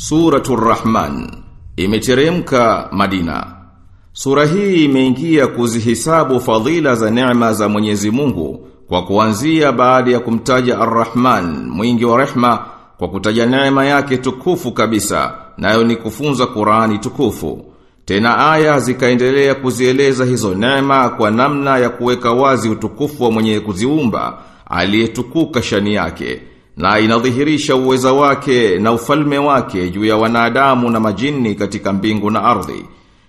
Suratul Rahman imeteremka Madina. Sura hii imeingia kuzihisabu fadhila za neema za Mwenyezi Mungu kwa kuanzia baada ya kumtaja Ar-Rahman, mwingi wa rehma kwa kutaja neema yake tukufu kabisa, nayo ni kufunza Qur'ani tukufu. Tena aya zikaendelea kuzieleza hizo neema kwa namna ya kuweka wazi utukufu wa mwenye kuziumba aliyetukuka shani yake na inadhihirisha uweza wake na ufalme wake juu ya wanadamu na majini katika mbingu na ardhi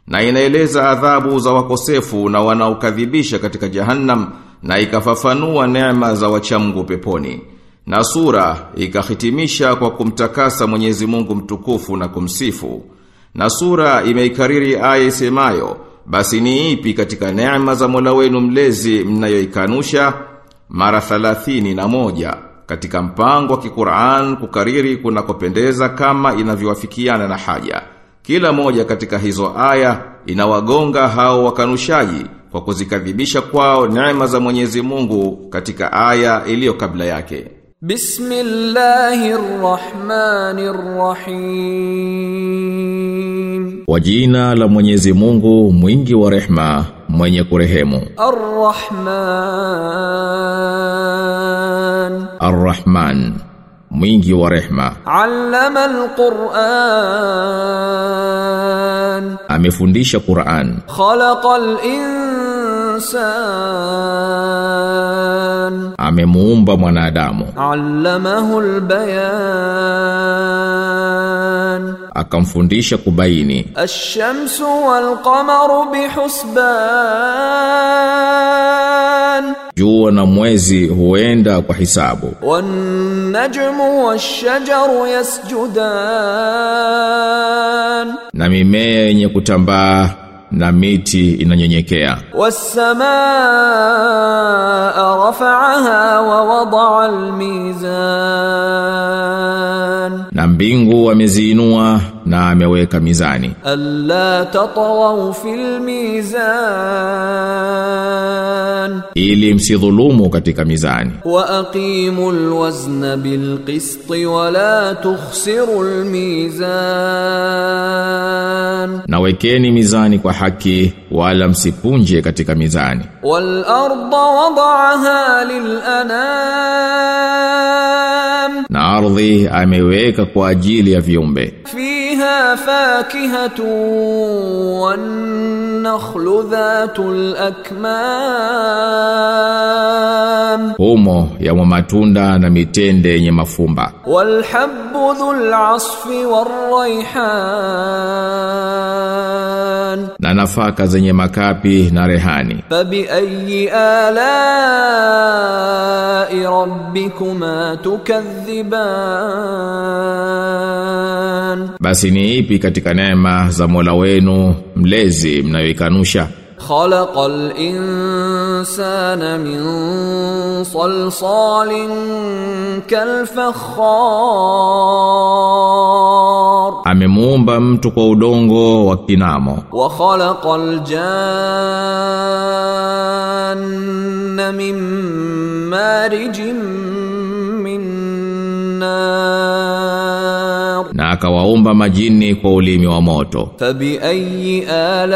na inaeleza adhabu za wakosefu na wanaokadhibisha katika jahannam na ikafafanua neema za wachamgu peponi na sura ikahitimisha kwa kumtakasa Mwenyezi Mungu mtukufu na kumsifu na sura imeikariri aya isemayo basi ni ipi katika neema za Mola wenu mlezi mnayoikanusha? Mara 30 na moja katika mpango wa Kiqur'an kukariri kunakopendeza kama inavyowafikiana na haja. Kila moja katika hizo aya inawagonga hao wakanushaji kwa kuzikadhibisha kwao neema za Mwenyezi Mungu katika aya iliyo kabla yake. Bismillahirrahmanirrahim. Kwa jina la Mwenyezi Mungu mwingi wa rehma, mwenye kurehemu. Ar-Rahman. الرحمن. مينجي ورحمة علم القرآن أمي فنديش قرآن خلق الإنسان أمي مومبا من آدامو علمه البيان أكم فنديش قبيني الشمس والقمر بحسبان بحسبان Jua na mwezi huenda kwa hisabu. والنجم والشجر يسجدان Na mimea yenye kutambaa na miti inanyenyekea. والسماء رفعها ووضع الميزان Na mbingu ameziinua na ameweka mizani. Alla tatawu fil mizan. Ili msidhulumu katika mizani. Wa aqimul wazna bil qist wa la tukhsiru al mizan nawekeni mizani kwa haki wala msipunje katika mizani. Wal arda wadaha lil anam. Na ardhi ameweka kwa ajili ya viumbe. Fi فيها فاكهة والنخل ذات الأكمام Humo yamo matunda na mitende yenye mafumba. والحب ذو العصف والريحان Na nafaka zenye makapi na rehani. فبأي آلاء ربكما تكذبان basi ni ipi katika neema za Mola wenu mlezi mnayoikanusha? Khalaqal insana min salsalin kal fakhar. Amemuumba mtu kwa udongo wa kinamo. Wa khalaqal janna min marijin min nar نار na akawaumba majini kwa ulimi wa moto. فبأي آلاء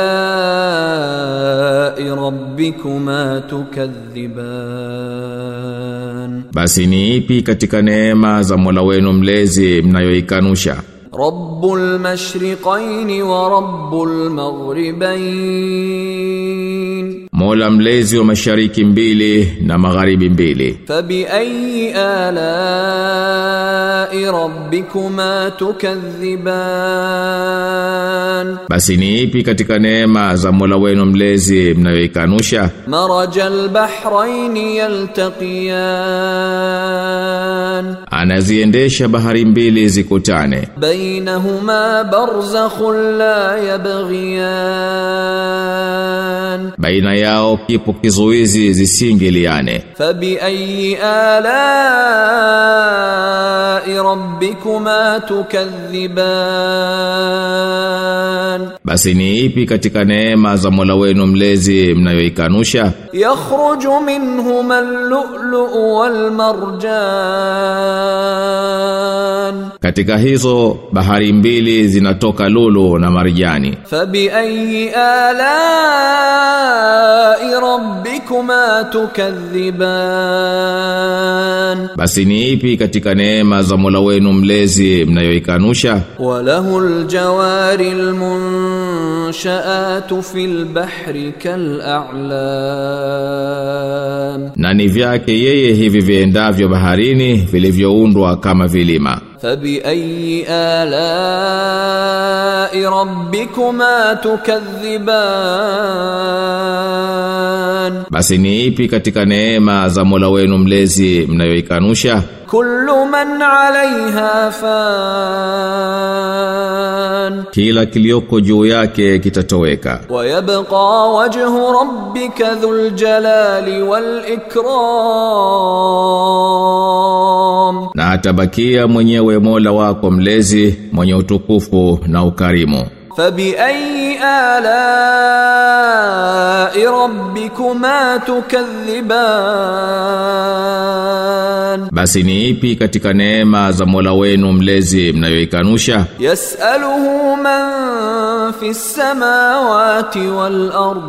ربكما تكذبان Basi ni ipi katika neema za Mola wenu mlezi mnayoikanusha? رب المشرقين ورب المغربين Mola mlezi wa mashariki mbili na magharibi mbili. Fabi ayi alai rabbikuma tukadhiban, basi ni ipi katika neema za Mola wenu mlezi mnayoikanusha? Marajal bahraini yaltaqiyan, anaziendesha bahari mbili zikutane. Bainahuma barzakhun la yabghiyan, baina yao kipo kizuizi zisingiliane fabi ayi ala rabbikuma tukadhiban. Basi ni ipi katika neema za Mola wenu mlezi mnayoikanusha? Yakhruju minhumal lu'lu'u wal marjan marjan katika hizo bahari mbili zinatoka lulu na marjani. Fabi ayi alai rabbikuma tukadhiban. Basi ni ipi katika neema za Mola wenu mlezi mnayoikanusha? Walahul aljawari almunshaatu fil bahri kal a'lam. Na ni vyake yeye hivi viendavyo baharini vilivyoundwa kama vilima. فبأي آلاء ربكما تكذبان Basi ni ipi katika neema za Mola wenu mlezi mnayoikanusha? كل من عليها فان Kila kilioko juu yake kitatoweka. ويبقى وجه ربك ذو الجلال والإكرام atabakia mwenyewe Mola wako mlezi mwenye utukufu na ukarimu. Fabi ayi ala rabbikuma tukadhiban. Basi ni ipi katika neema za Mola wenu mlezi mnayoikanusha? Yasaluhu man fi samawati wal ard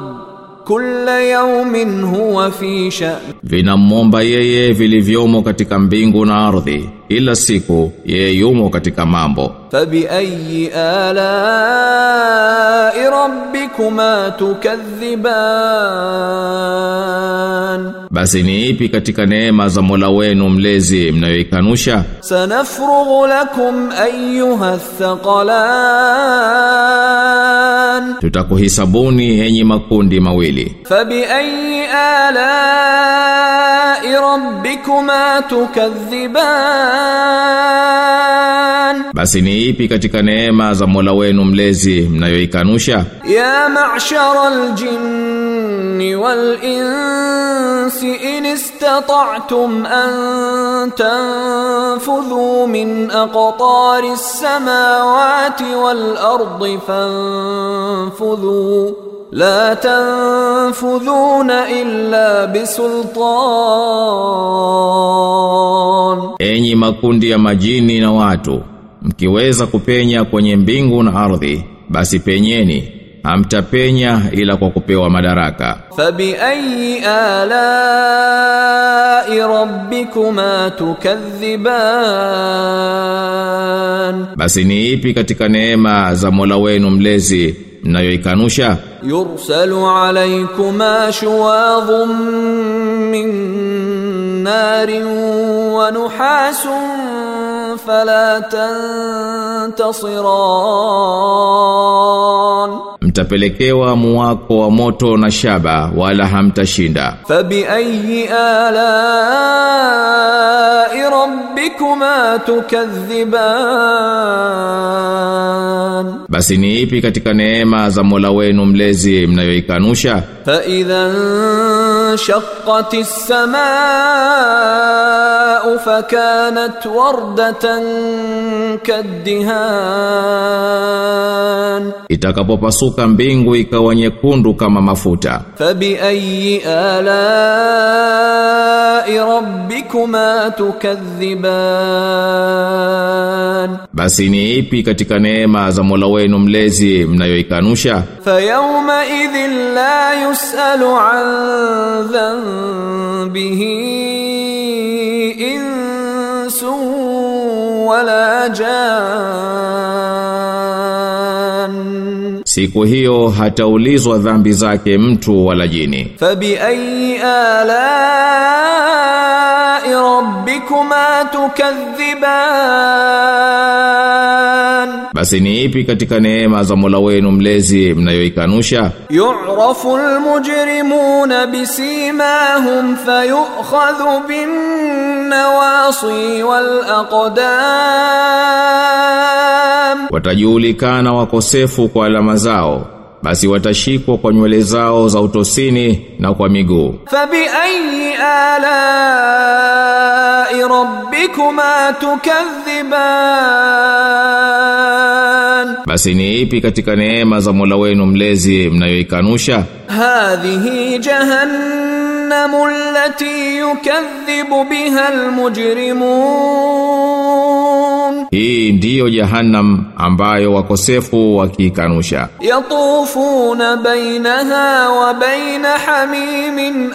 kulla yawmin huwa fi sha'n vinamomba yeye vilivyomo katika mbingu na ardhi ila siku yeye yumo katika mambo. Tabi ayi ala rabbikuma tukadhiban. Basi ni ipi katika neema za Mola wenu mlezi mnayoikanusha? Sanafrughu lakum ayyuha thaqalan الثقلان Tutakuhisabuni enyi makundi mawili. فبأي آلاء ربكما تكذبان Basi ni ipi katika neema za Mola wenu mlezi mnayoikanusha? يا معشر الجن والإنس إن استطعتم أن تنفذوا من أقطار السماوات والأرض tanfudhu لا tanfudhuna illa bisultan, enyi makundi ya majini na watu, mkiweza kupenya kwenye mbingu na ardhi, basi penyeni hamtapenya ila kwa kupewa madaraka. Fabi ayi ala rabbikuma tukadhiban, basi ni ipi katika neema za Mola wenu mlezi mnayoikanusha? يرسل عليكما شواظ من نار ونحاس fala tantasiran mtapelekewa muwako wa moto na shaba wala hamtashinda. fabi ayi ala rabbikuma tukadhiban basi ni ipi katika neema za Mola wenu mlezi mnayoikanusha? fa idhan shaqqatis samaa fakanat wardat kaddihan itakapopasuka mbingu ikawa nyekundu kama mafuta. Fabi ayi ala rabbikuma tukadhiban. Basi ni ipi katika neema za Mola wenu mlezi mnayoikanusha? Fa yawma idhil la yusalu an dhanbihi insun wala jan. Siku hiyo hataulizwa dhambi zake mtu wala jini. Fabi ayi ala rabbikuma tukadhiban, basi ni ipi katika neema za Mola wenu mlezi mnayoikanusha? Yu'rafu almujrimuna bisimahum fayu'khadhu bin nawasi wal aqdam, watajulikana wakosefu kwa alama zao basi watashikwa kwa nywele zao za utosini na kwa miguu. Fabi ayi ala rabbikuma tukadhiban. Basi ni ipi katika neema za Mola wenu mlezi mnayoikanusha? Hadhihi jahannam allati yukadhibu biha almujrimun. Hii ndiyo jahannam ambayo wakosefu wakikanusha. Yatufuna bainaha wa baina hamimin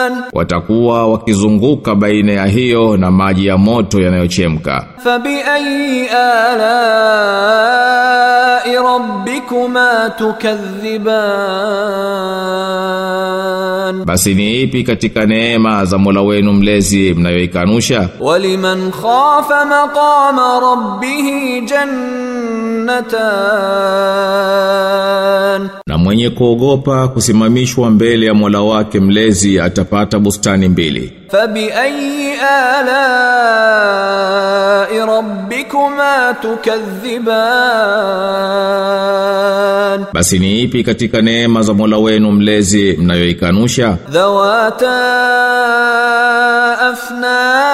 آن Watakuwa wakizunguka baina ya hiyo na maji ya moto yanayochemka. فبأي آلاء ربكما تكذبان Basi ni ipi katika neema za Mola wenu mlezi mnayoikanusha? ولمن خاف مقام ربه جنتان Na mwenye kuogopa kusimamishwa mbele ya Mola wake mlezi mtapata bustani mbili. Fabi ayi ala rabbikuma tukadhiban. Basi ni ipi katika neema za Mola wenu mlezi mnayoikanusha? Dhawata afnan.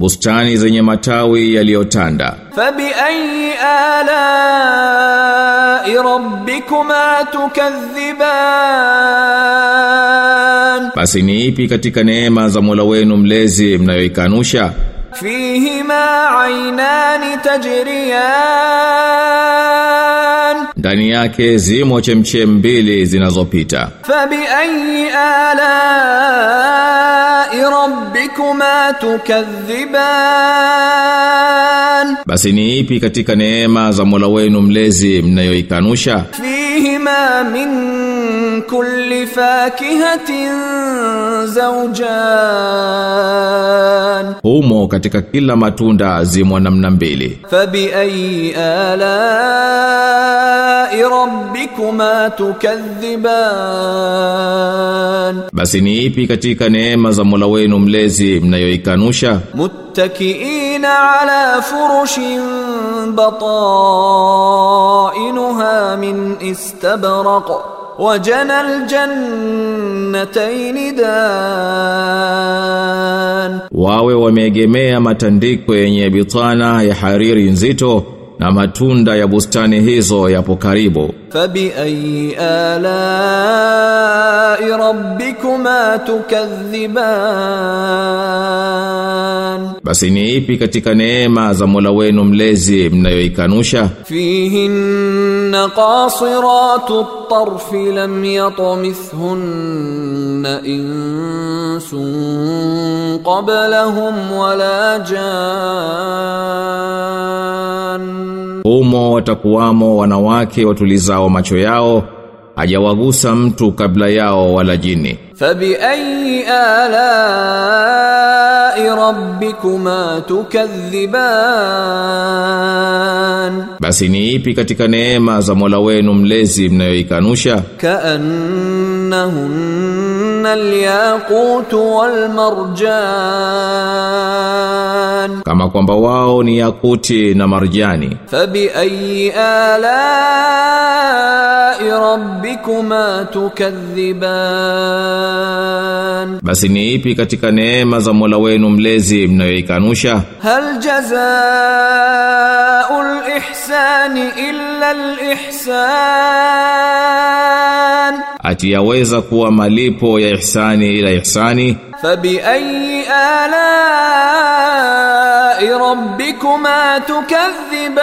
Bustani zenye matawi yaliyotanda. Fabi ayi ala rabbikuma tukadhiban, basi ni ipi katika neema za Mola wenu mlezi mnayoikanusha? Fihima aynani tajriyan, ndani yake zimo chemchem mbili zinazopita. Fabi ayi ala rabbikuma tukadhiban, basi ni ipi katika neema za Mola wenu mlezi mnayoikanusha? fihima min من كل فاكهة زوجان Humo katika kila matunda zimo namna mbili. فبأي آلاء ربكما تكذبان Basi ni ipi katika neema za Mola wenu mlezi mnayoikanusha? متكئين على فرش بطائنها من استبرق وجنى الجنتين دان Wawe wameegemea matandiko yenye bitana ya hariri nzito na matunda ya bustani hizo yapo karibu. فبأي آلاء rabbikuma tukadhiban, basi ni ipi katika neema za Mola wenu mlezi mnayoikanusha? fihin qasiratu at-tarf lam yatmithhunna insun qablahum wala jan, humo watakuwamo wanawake watulizao macho yao hajawagusa mtu kabla yao wala jini. Fabi ayi ala rabbikuma tukadhiban, basi ni ipi katika neema za Mola wenu mlezi mnayoikanusha? Kaannahunna alyaqut walmarjan, kama kwamba wao ni yakuti na marjani. Fabi ayi alai rabbikuma tukadhiban, basi ni ipi katika neema za Mola wenu mlezi mierezi mnayoikanusha? Hal jazaa'ul ihsani illa al ihsan ati yaweza kuwa malipo ya ihsani ila ihsani fabi ayi ala rabbikuma tukadhiban,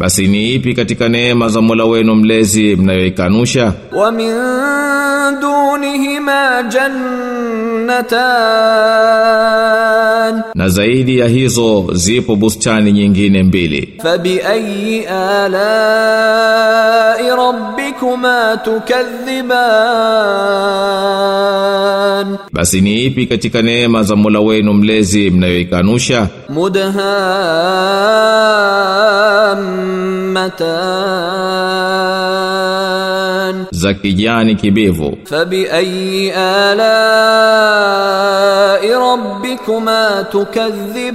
basi ni ipi katika neema za Mola wenu mlezi mnayoikanusha? Wa min dunihima jannatan, na zaidi ya hizo zipo bustani nyingine mbili. fa bi ayi ala rabbikuma tukadhiban, basi ni ipi katika neema za Mola wenu mlezi mnayoikanusha? مدهامتان Za kijani kibivu. فبأي آلاء ربكما تكذبان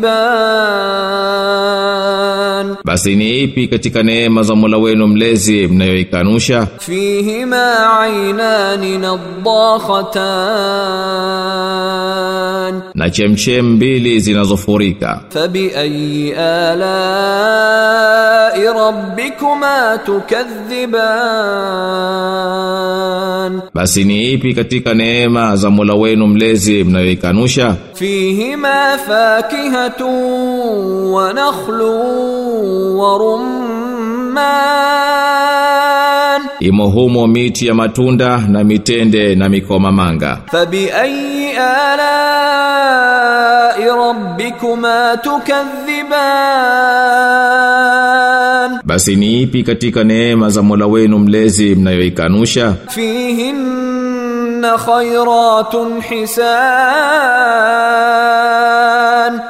Basi ni ipi katika neema za Mola wenu mlezi mnayoikanusha? فيهما عينان نضاختان na chemchem mbili zinazofurika. Fabi ayi ala rabbikuma tukadhiban. Basi ni ipi katika neema za Mola wenu mlezi mnayoikanusha? Fihima fakihatun wa nakhlu wa rumman imohumo miti ya matunda na mitende na mikomamanga fabi ayi ala rabbikuma tukadhiban. Basi ni ipi katika neema za Mola wenu mlezi mnayoikanusha? khayratun hisan,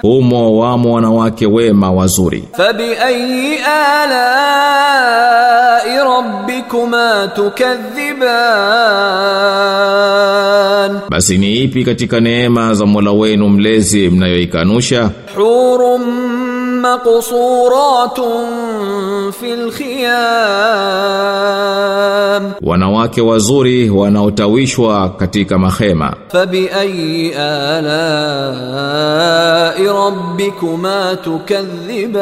umo wamo wanawake wema wazuri. Fabi ayi ala rabbikuma tukadhiban, basi ni ipi katika neema za Mola wenu mlezi mnayoikanusha? hurum maqsuratun fil khiyam wanawake wazuri wanaotawishwa katika mahema. fabi ayi ala rabbikuma tukadhiban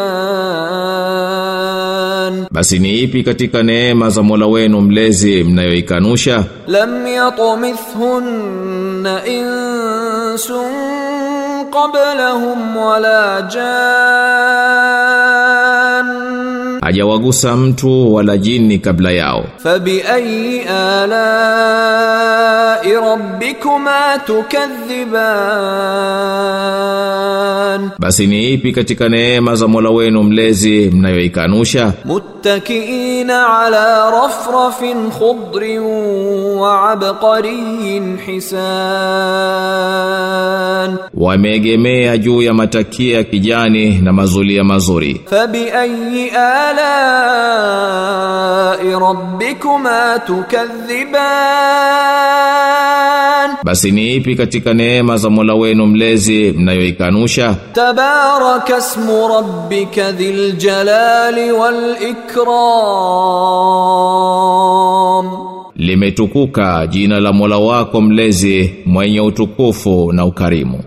basi ni ipi katika neema za Mola wenu mlezi mnayoikanusha? lam yatmithhunna insun qablahum wala jan. Hajawagusa mtu wala jini kabla yao. Fabi ayi ala rabbikuma tukadhiban. Basi ni ipi katika neema za Mola wenu mlezi mnayoikanusha? Muttakiina ala rafrafin khudrin wa abqarin hisan. حسان wameegemea juu ya matakia ya kijani na mazulia mazuri فبأي آلاء ربكما تكذبان basi ni ipi katika neema za Mola wenu mlezi mnayoikanusha تبارك اسم ربك ذي الجلال والإكرام limetukuka jina la Mola wako mlezi mwenye utukufu na ukarimu